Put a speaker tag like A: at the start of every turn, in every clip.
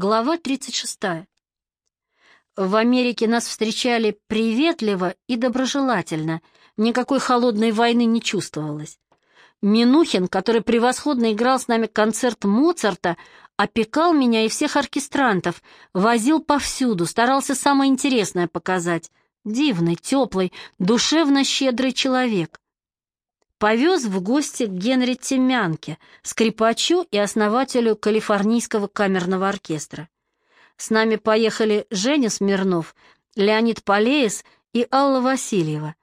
A: Глава 36. В Америке нас встречали приветливо и доброжелательно, никакой холодной войны не чувствовалось. Минухин, который превосходно играл с нами концерт Моцарта, опекал меня и всех оркестрантов, возил повсюду, старался самое интересное показать. Дивный, теплый, душевно щедрый человек повез в гости к Генри Темянке, скрипачу и основателю Калифорнийского камерного оркестра. С нами поехали Женя Смирнов, Леонид Полеес и Алла Васильева.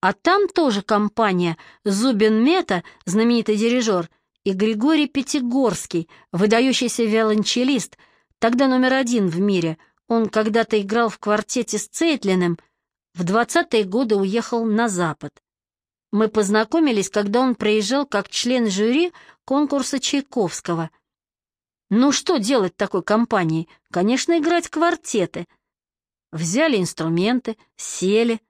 A: А там тоже компания Зубин Мета, знаменитый дирижер, и Григорий Пятигорский, выдающийся виолончелист, тогда номер один в мире. Он когда-то играл в квартете с Цейтлиным, в двадцатые годы уехал на Запад. Мы познакомились, когда он проезжал как член жюри конкурса Чайковского. Ну что делать такой компанией? Конечно, играть квартеты. Взяли инструменты, сели.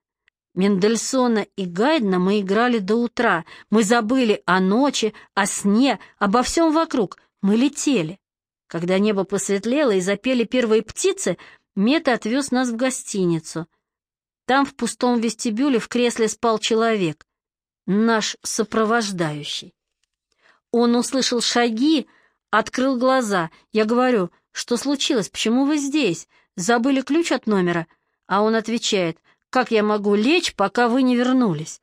A: Мендельсона и Гайдна мы играли до утра. Мы забыли о ночи, о сне, обо всем вокруг. Мы летели. Когда небо посветлело и запели первые птицы, Мета отвез нас в гостиницу. Там в пустом вестибюле в кресле спал человек наш сопровождающий. Он услышал шаги, открыл глаза. Я говорю, что случилось, почему вы здесь? Забыли ключ от номера? А он отвечает, как я могу лечь, пока вы не вернулись?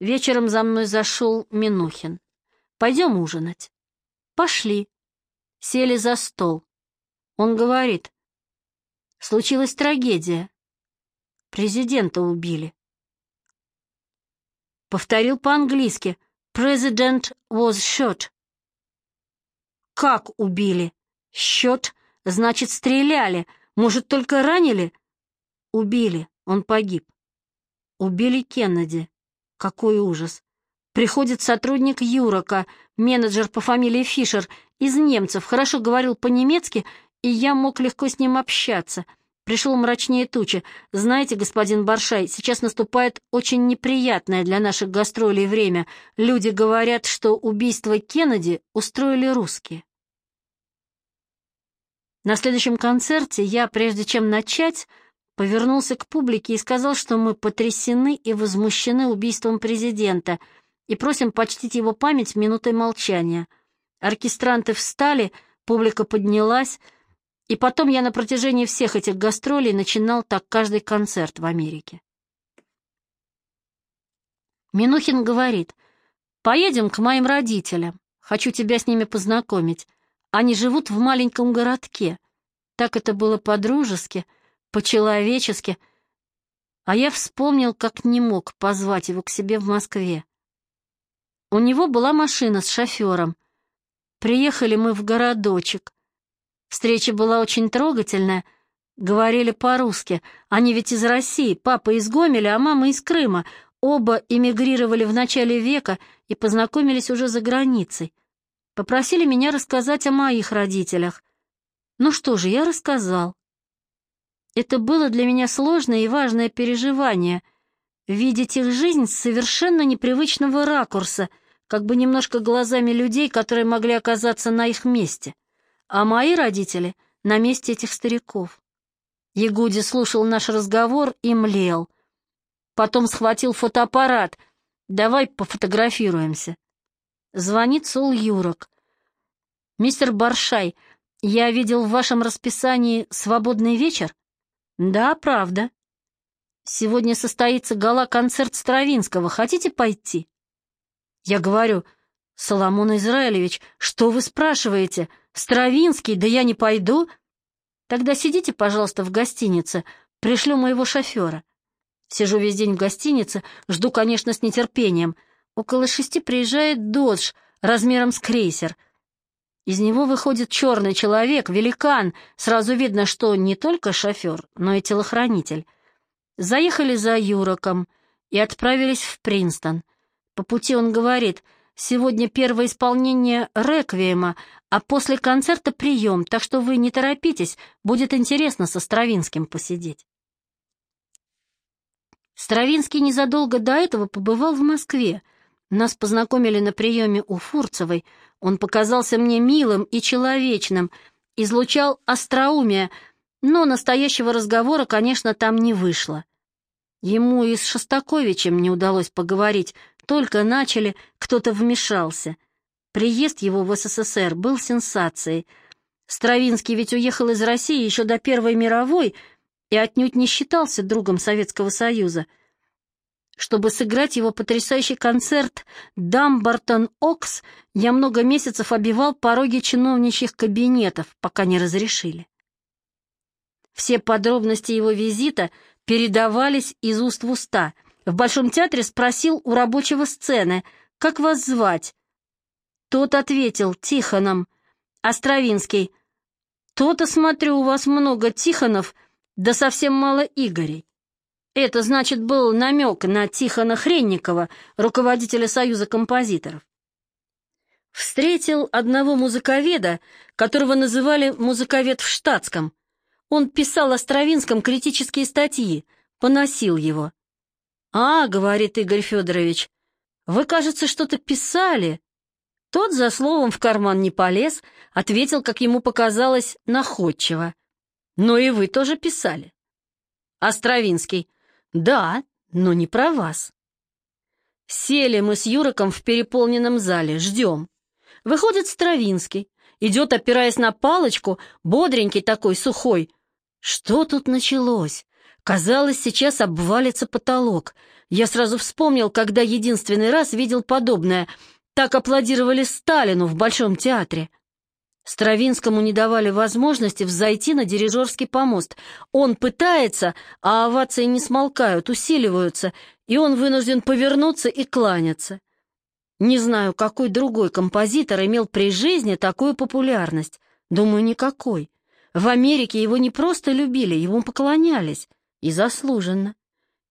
A: Вечером за мной зашел Минухин. Пойдем ужинать. Пошли. Сели за стол. Он говорит, случилась трагедия. Президента убили. Повторил по-английски. «President was shot». «Как убили?» «Счет, значит, стреляли. Может, только ранили?» «Убили. Он погиб». «Убили Кеннеди. Какой ужас!» Приходит сотрудник Юрока, менеджер по фамилии Фишер, из немцев, хорошо говорил по-немецки, и я мог легко с ним общаться — Пришел мрачнее тучи. Знаете, господин Баршай, сейчас наступает очень неприятное для наших гастролей время. Люди говорят, что убийство Кеннеди устроили русские. На следующем концерте я, прежде чем начать, повернулся к публике и сказал, что мы потрясены и возмущены убийством президента и просим почтить его память минутой молчания. Оркестранты встали, публика поднялась, и потом я на протяжении всех этих гастролей начинал так каждый концерт в Америке. Минухин говорит, «Поедем к моим родителям. Хочу тебя с ними познакомить. Они живут в маленьком городке. Так это было по-дружески, по-человечески. А я вспомнил, как не мог позвать его к себе в Москве. У него была машина с шофером. Приехали мы в городочек. Встреча была очень трогательная. Говорили по-русски. Они ведь из России, папа из Гомеля, а мама из Крыма. Оба эмигрировали в начале века и познакомились уже за границей. Попросили меня рассказать о моих родителях. Ну что же, я рассказал. Это было для меня сложное и важное переживание — видеть их жизнь с совершенно непривычного ракурса, как бы немножко глазами людей, которые могли оказаться на их месте а мои родители на месте этих стариков. Ягуди слушал наш разговор и млел. Потом схватил фотоаппарат. «Давай пофотографируемся». Звонит Сол Юрок. «Мистер Баршай, я видел в вашем расписании свободный вечер?» «Да, правда. Сегодня состоится гала-концерт Стравинского. Хотите пойти?» Я говорю, «Соломон Израилевич, что вы спрашиваете? Стравинский, да я не пойду». «Тогда сидите, пожалуйста, в гостинице, пришлю моего шофера». Сижу весь день в гостинице, жду, конечно, с нетерпением. Около шести приезжает «Додж» размером с крейсер. Из него выходит черный человек, великан. Сразу видно, что не только шофер, но и телохранитель. Заехали за Юроком и отправились в Принстон. По пути он говорит — Сегодня первое исполнение реквиема, а после концерта прием, так что вы не торопитесь, будет интересно со Стравинским посидеть. Стравинский незадолго до этого побывал в Москве. Нас познакомили на приеме у Фурцевой. Он показался мне милым и человечным, излучал остроумие, но настоящего разговора, конечно, там не вышло. Ему и с Шостаковичем не удалось поговорить, только начали, кто-то вмешался. Приезд его в СССР был сенсацией. Стравинский ведь уехал из России еще до Первой мировой и отнюдь не считался другом Советского Союза. Чтобы сыграть его потрясающий концерт «Дамбартон Окс», я много месяцев обивал пороги чиновничьих кабинетов, пока не разрешили. Все подробности его визита передавались из уст в уста. В Большом театре спросил у рабочего сцены, «Как вас звать?» Тот ответил, «Тихоном». Островинский, «То-то, смотрю, у вас много Тихонов, да совсем мало Игорей». Это, значит, был намек на Тихона Хренникова, руководителя Союза композиторов. Встретил одного музыковеда, которого называли «музыковед в штатском», он писал о Стравинском критические статьи, поносил его. «А, — говорит Игорь Федорович, — вы, кажется, что-то писали». Тот за словом в карман не полез, ответил, как ему показалось, находчиво. «Но и вы тоже писали». Стравинский. «Да, но не про вас». Сели мы с Юроком в переполненном зале, ждем. Выходит Стравинский, идет, опираясь на палочку, бодренький такой, сухой, что тут началось? Казалось, сейчас обвалится потолок. Я сразу вспомнил, когда единственный раз видел подобное. Так аплодировали Сталину в Большом театре. Стравинскому не давали возможности взойти на дирижерский помост. Он пытается, а овации не смолкают, усиливаются, и он вынужден повернуться и кланяться. Не знаю, какой другой композитор имел при жизни такую популярность. Думаю, никакой. В Америке его не просто любили, ему поклонялись. И заслуженно.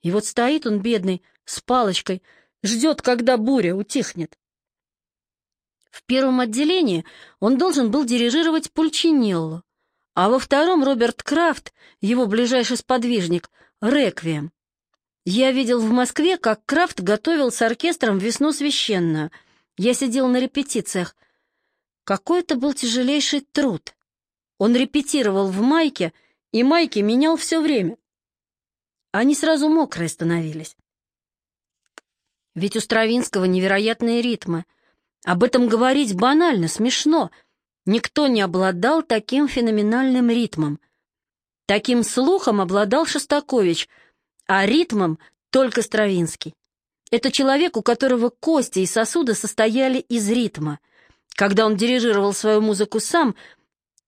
A: И вот стоит он, бедный, с палочкой, ждет, когда буря утихнет. В первом отделении он должен был дирижировать Пульчинелло, а во втором Роберт Крафт, его ближайший сподвижник, Реквием. Я видел в Москве, как Крафт готовил с оркестром «Весну священную». Я сидел на репетициях. Какой это был тяжелейший труд. Он репетировал в майке, и майки менял все время. Они сразу мокрые становились. Ведь у Стравинского невероятные ритмы. Об этом говорить банально, смешно. Никто не обладал таким феноменальным ритмом. Таким слухом обладал Шостакович, а ритмом только Стравинский. Это человек, у которого кости и сосуды состояли из ритма. Когда он дирижировал свою музыку сам —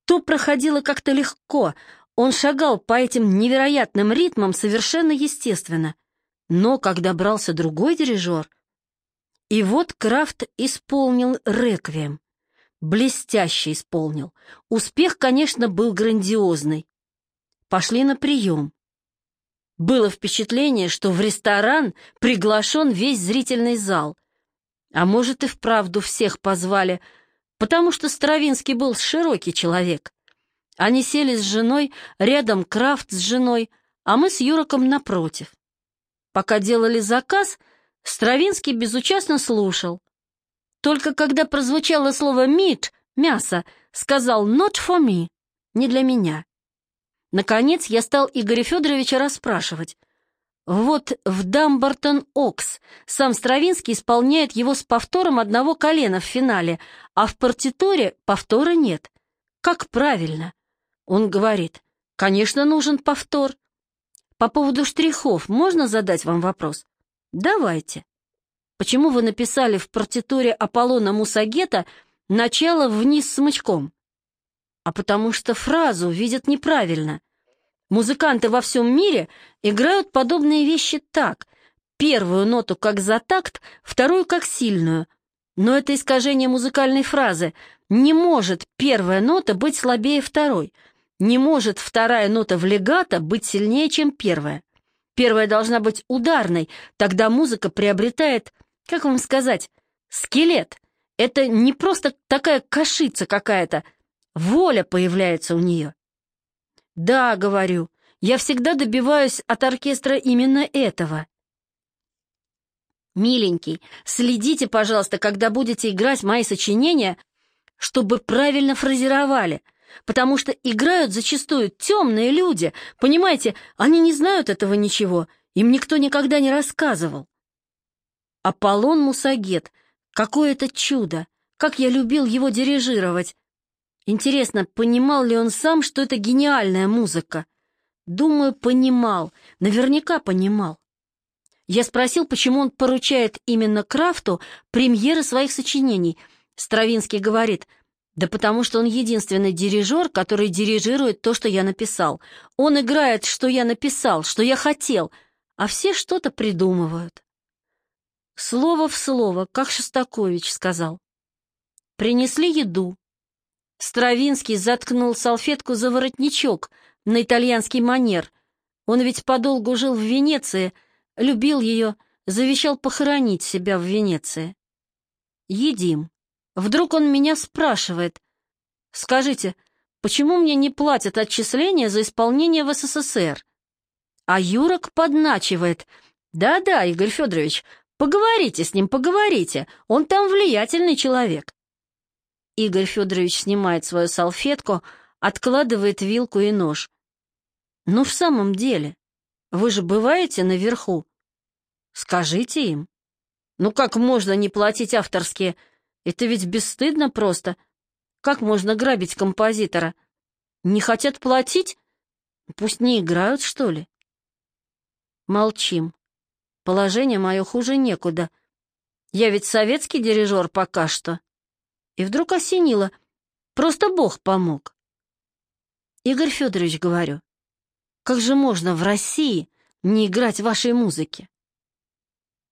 A: то проходило как-то легко. Он шагал по этим невероятным ритмам совершенно естественно. Но когда брался другой дирижер... И вот Крафт исполнил реквием. Блестяще исполнил. Успех, конечно, был грандиозный. Пошли на прием. Было впечатление, что в ресторан приглашен весь зрительный зал. А может, и вправду всех позвали — потому что Стравинский был широкий человек. Они сели с женой, рядом Крафт с женой, а мы с Юроком напротив. Пока делали заказ, Стравинский безучастно слушал. Только когда прозвучало слово «meat» — «мясо», сказал «not for me» — «не для меня». Наконец я стал Игоря Федоровича расспрашивать. Вот в Дамбартон Окс сам Стравинский исполняет его с повтором одного колена в финале, а в партитуре повтора нет. Как правильно? Он говорит, конечно, нужен повтор. По поводу штрихов можно задать вам вопрос? Давайте. Почему вы написали в партитуре Аполлона Мусагета начало вниз смычком? А потому что фразу видят неправильно. Музыканты во всем мире играют подобные вещи так. Первую ноту как за такт, вторую как сильную. Но это искажение музыкальной фразы. Не может первая нота быть слабее второй. Не может вторая нота в легато быть сильнее, чем первая. Первая должна быть ударной, тогда музыка приобретает, как вам сказать, скелет. Это не просто такая кашица какая-то, воля появляется у нее. «Да, — говорю, — я всегда добиваюсь от оркестра именно этого». «Миленький, следите, пожалуйста, когда будете играть мои сочинения, чтобы правильно фразировали. Потому что играют зачастую темные люди. Понимаете, они не знают этого ничего, им никто никогда не рассказывал. Аполлон Мусагет, какое это чудо! Как я любил его дирижировать! Интересно, понимал ли он сам, что это гениальная музыка? Думаю, понимал, наверняка понимал. Я спросил, почему он поручает именно Крафту премьеры своих сочинений. Стравинский говорит, да потому что он единственный дирижер, который дирижирует то, что я написал. Он играет, что я написал, что я хотел, а все что-то придумывают. Слово в слово, как Шостакович сказал. Принесли еду. Стравинский заткнул салфетку за воротничок на итальянский манер. Он ведь подолгу жил в Венеции — любил ее, завещал похоронить себя в Венеции. Едим. Вдруг он меня спрашивает. Скажите, почему мне не платят отчисления за исполнение в СССР? А Юрок подначивает. Да-да, Игорь Федорович, поговорите с ним, поговорите. Он там влиятельный человек. Игорь Федорович снимает свою салфетку, откладывает вилку и нож. Ну, в самом деле, вы же бываете наверху? Скажите им. Ну как можно не платить авторские? Это ведь бесстыдно просто. Как можно грабить композитора? Не хотят платить? Пусть не играют, что ли? Молчим. Положение мое хуже некуда. Я ведь советский дирижер пока что. И вдруг осенило. Просто Бог помог. Игорь Федорович, говорю, как же можно в России не играть вашей музыки?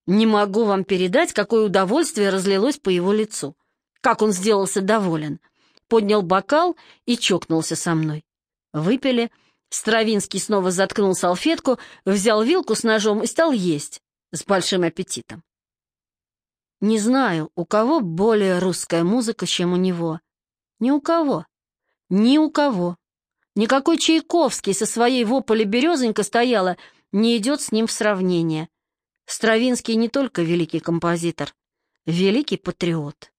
A: Не могу вам передать, какое удовольствие разлилось по его лицу. Как он сделался доволен. Поднял бокал и чокнулся со мной. Выпили. Стравинский снова заткнул салфетку, взял вилку с ножом и стал есть с большим аппетитом. Не знаю, у кого более русская музыка, чем у него. Ни у кого. Ни у кого. Никакой Чайковский со своей вополе березонька стояла, не идет с ним в сравнение. Стравинский не только великий композитор, великий патриот.